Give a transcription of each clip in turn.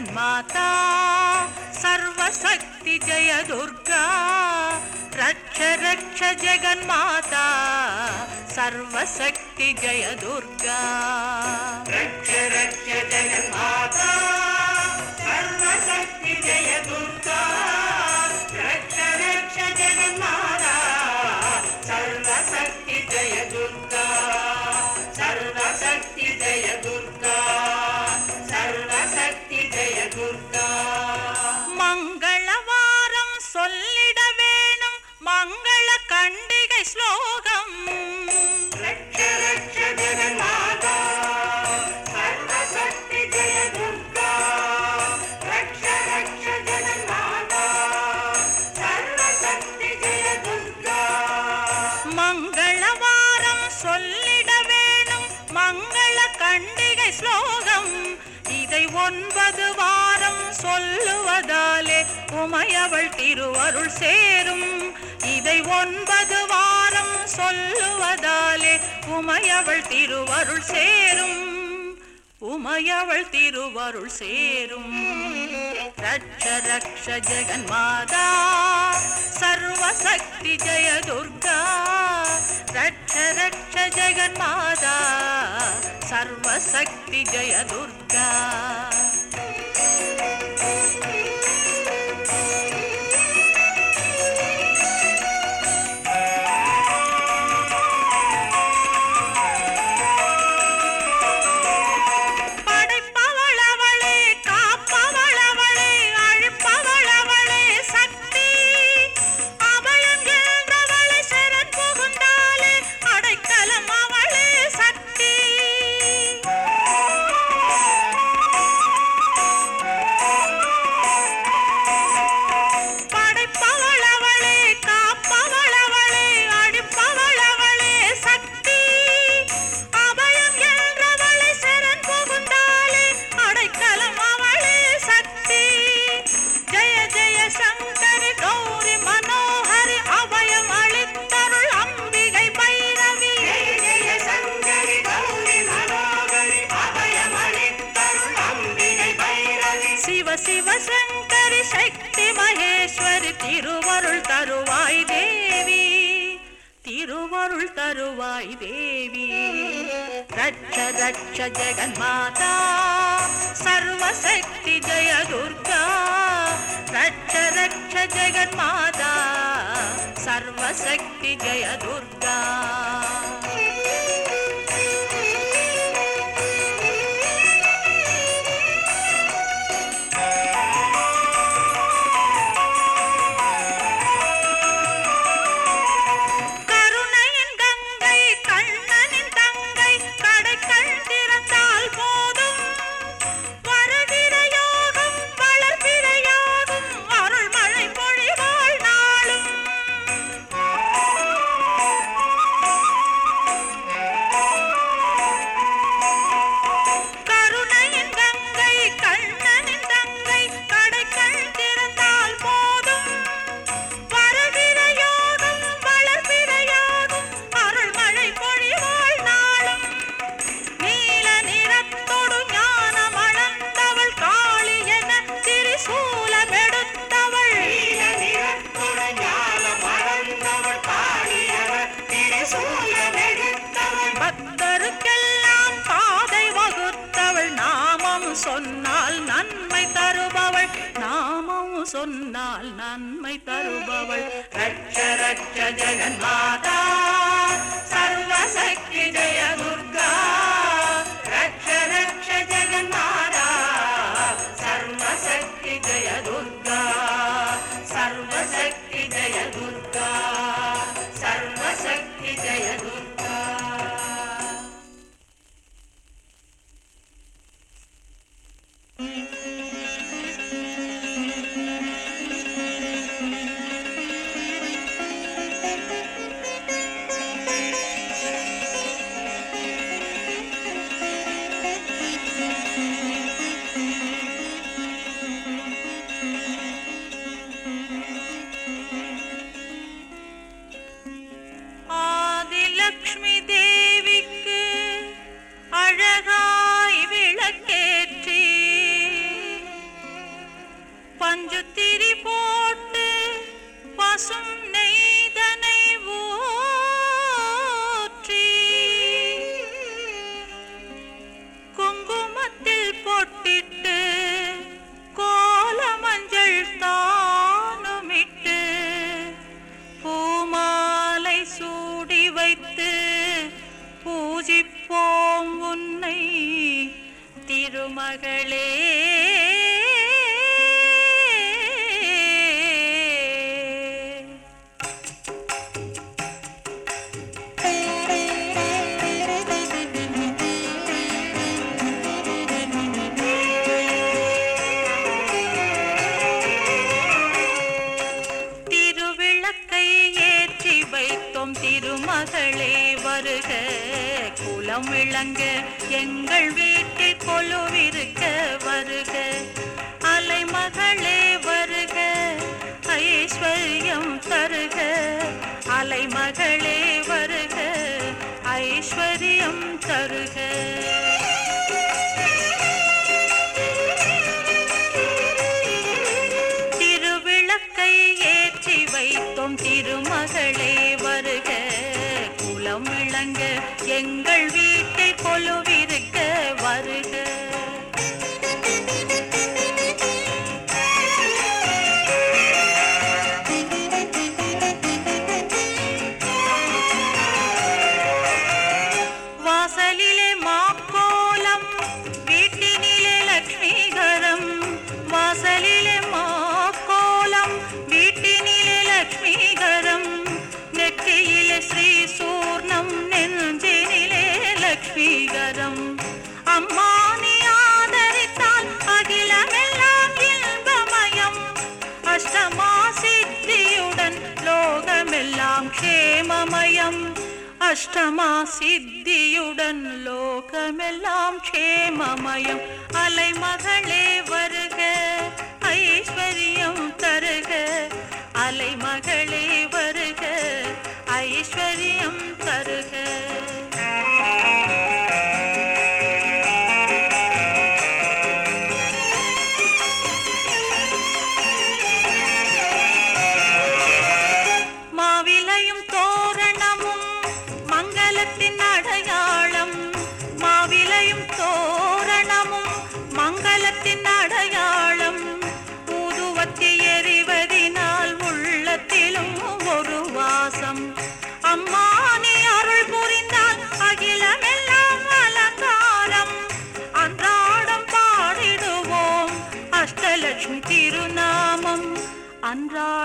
जगन्माता सर्वशक्ति जय दुर्गा रक्ष रक्ष जगन्माता सर्वशक्ति जय दुर्गा। रक्ष रक्ष जगन्माता सर्वशक्ति जय அருள் சேரும். இதை ஒன்பது வாரம் சொல்லுவதாலே உமையவள் திருவருள் சேரும். உமையவள் திருவருள் சேரும். ரட்ச ரக்ஷ ஜெகன் மாதா சர்வசக்தி ஜெய துர்கா. ரட்ச ரட்ச ஜெகன் மாதா சர்வசக்தி ஜெய துர்கா. च जगन्माता सर्वशक्ति जय दुर्गा रक्ष रक्ष जगन्माता सर्वशक्ति जय दुर्गा சூழ நடித்தவள் பக்தருக்கெல்லாம் பாதை வகுத்தவள். நாமம் சொன்னால் நன்மை தருபவள். நாமம் சொன்னால் நன்மை தருபவள். ரட்ச ரட்ச ஜெகன்மாதா. சர்வசக்தி ஜெயதுர்க உறங்க எங்கள் வீட்டை கொலுவி உடன் லோகமெல்லாம் க்ஷேமமயம். அலைமகளே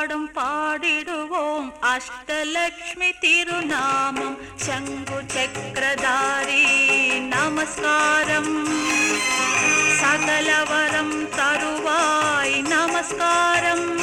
பாடும் பாடிடுவோம். அஷ்டலக்ஷ்மி திருநாமம். சங்கு சக்கரதாரி நமஸ்காரம். சகலவரம் தருவாய் நமஸ்காரம்.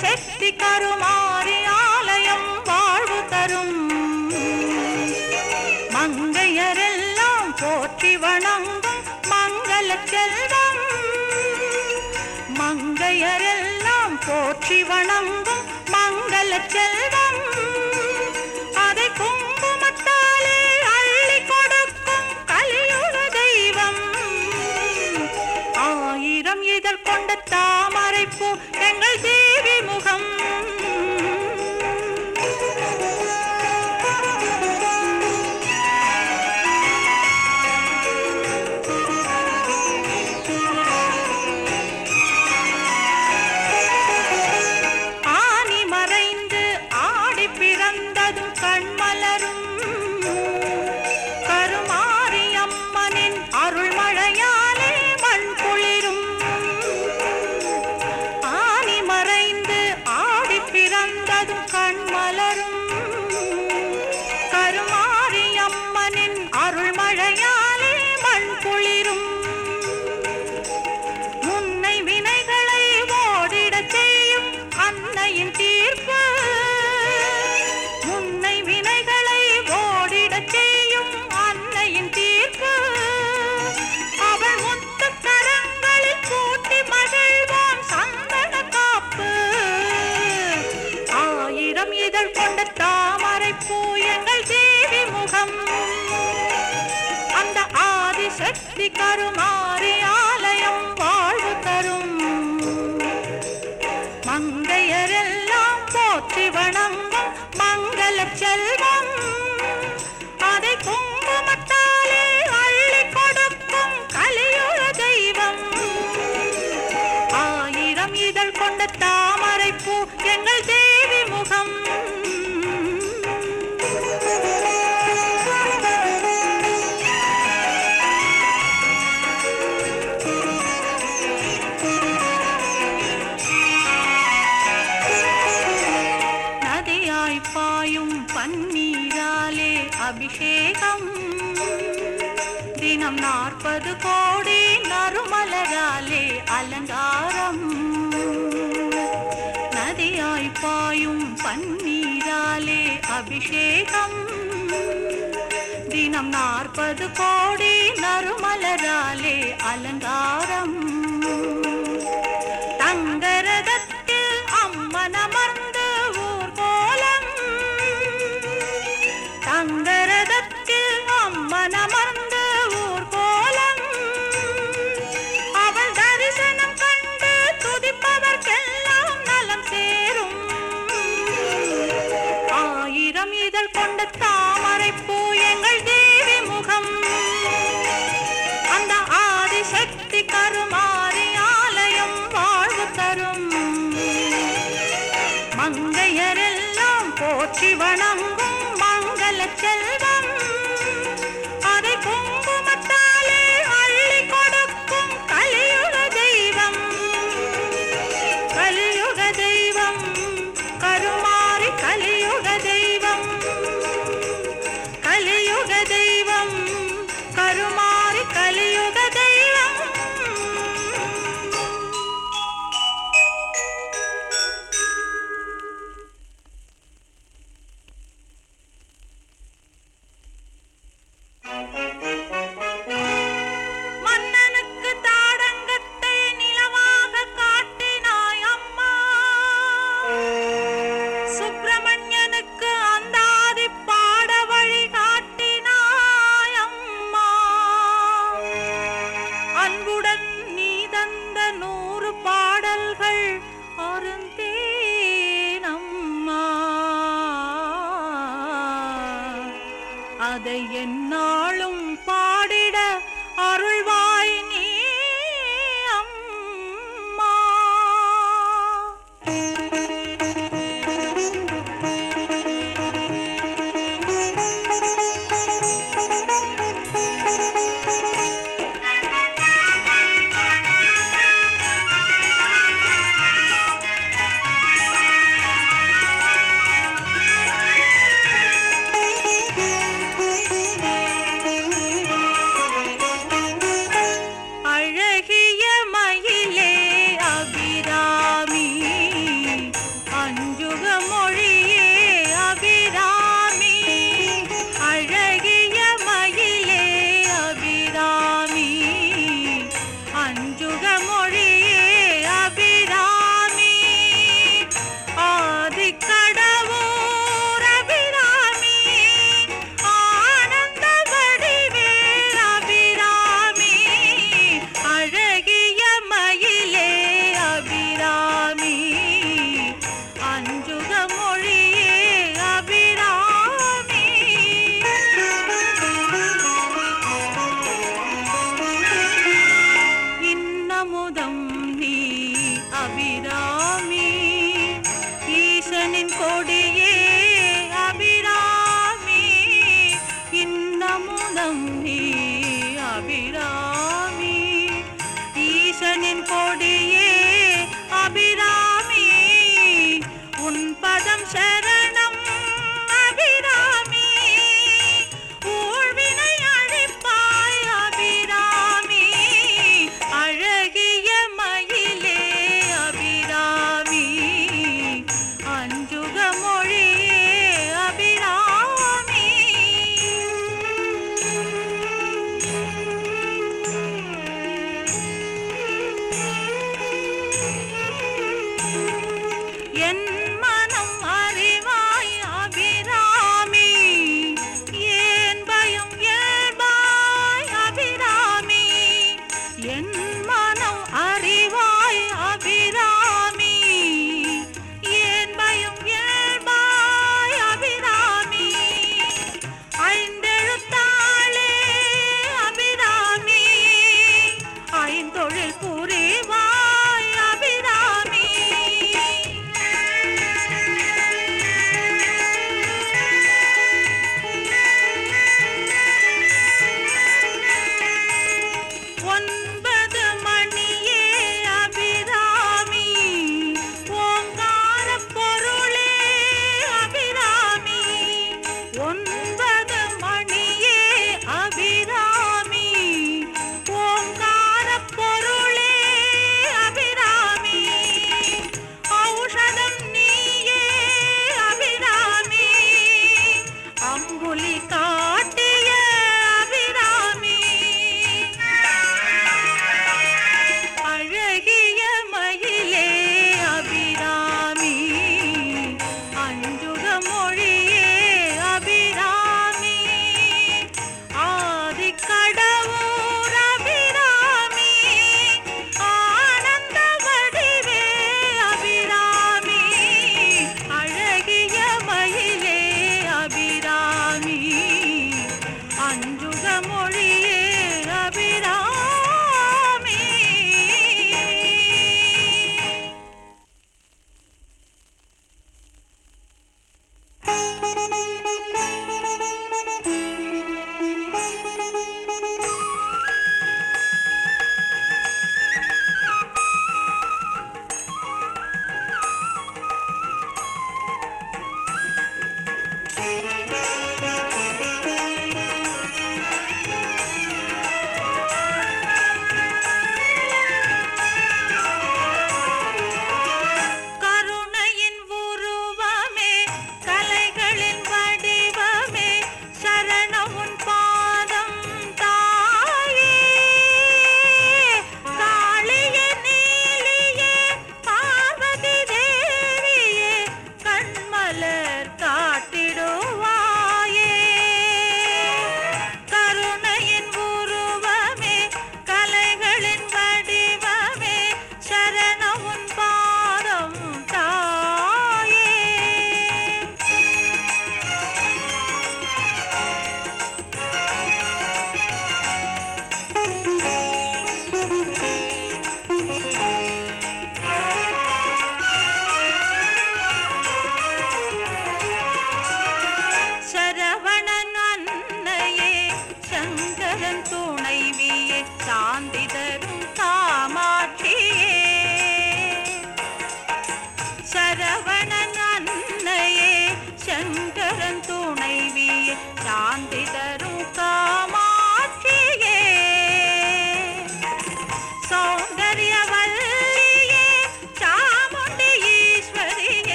செட்டி கருமாறி ஆலயம் வாழ்வு தரும். மங்கையரெல்லாம் போற்றி வணங்கும் மங்கள மங்கையரெல்லாம் போற்றி வணங்கும் நதியாய் பாயும் பன்னீராலே அபிஷேகம். தினம் நாற்பது கோடி நறுமலராலே அலங்காரம். அதை என்னால்